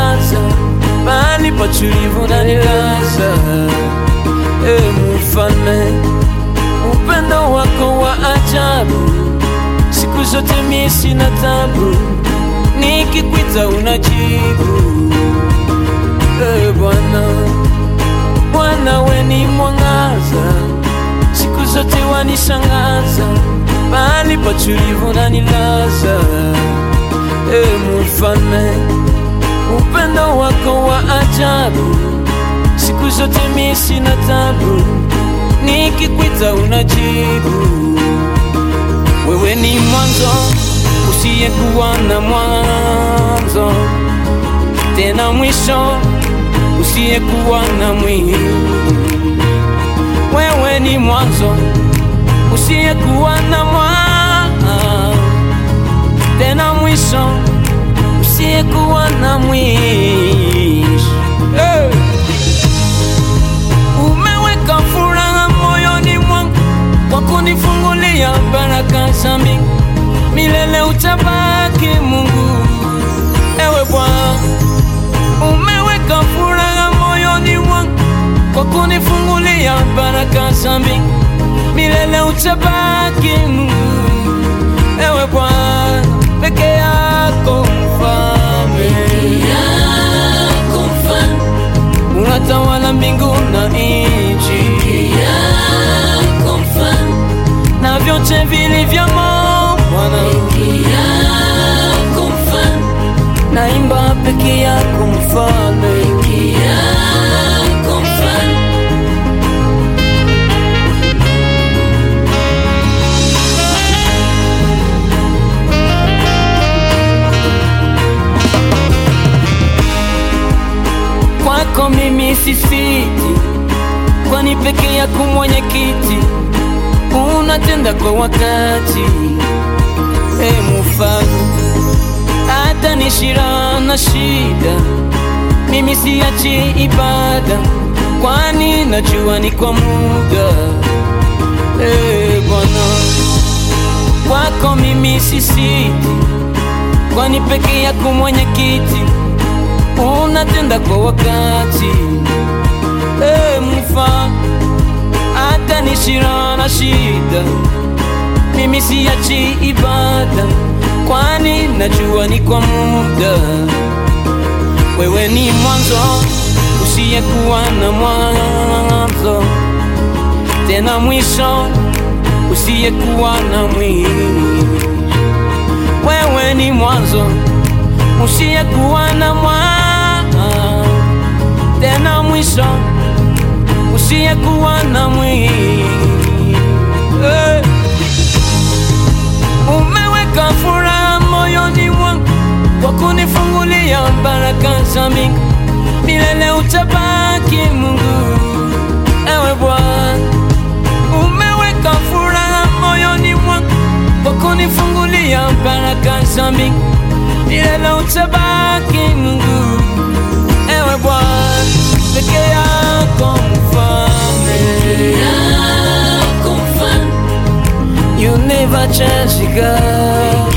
sasa, mahali patulivu nanilaza. E ee Mfalme, upendo wako wa ajabu, siku zote mimi sina tabu, nikikuita unajibu. E Bwana, Bwana we ni mwangaza, siku zote wanishangaza, mahali patulivu nanilaza. E ee Mfalme upendo wako wa ajabu, siku zote mimi sina tabu, nikikwita unajibu. Wewe ni mwanzo usiyekuwa na mwanzo, tena mwisho usiyekuwa na mwisho. Wewe ni mwanzo usiyekuwa na mwanzo, tena mwisho usiyekuwa na mwisho. Hey! Umeweka furaha moyoni mwangu kwa kunifungulia baraka za mbingu, milele utabaki Mungu. Ewe Bwana, umeweka furaha moyoni mwangu kwa kunifungulia baraka za mbingu, milele utabaki Mungu. Yako mfalme, naimba peke yako mfalme. yako mfalme. kwako mimi sisiti, kwani peke yako mwenyekiti unatenda kwa wakati. E mufano hata nishira na shida, mimi siachi ibada, kwani najua ni kwa muda. E Bwana, kwako mimi sisiti, kwani peke yako mwenyekiti unatenda kwa wakati. E mfa hata ni shira na shida, mimi siachi ibada, kwani najua ni kwa muda. Wewe ni mwanzo usiyekuwa na mwanzo, tena mwisho usiyekuwa na mwisho. Wewe ni mwanzo usiyekuwa na mwanzo, tena mwisho usiyekuwa na mwili hey. Umeweka furaha moyoni mwangu kwa kunifungulia baraka za mbingu, milele utabaki Mungu. Ewe Bwana, umeweka furaha moyoni mwangu kwa kunifungulia baraka za mbingu, milele utabaki Mungu. 把这几个。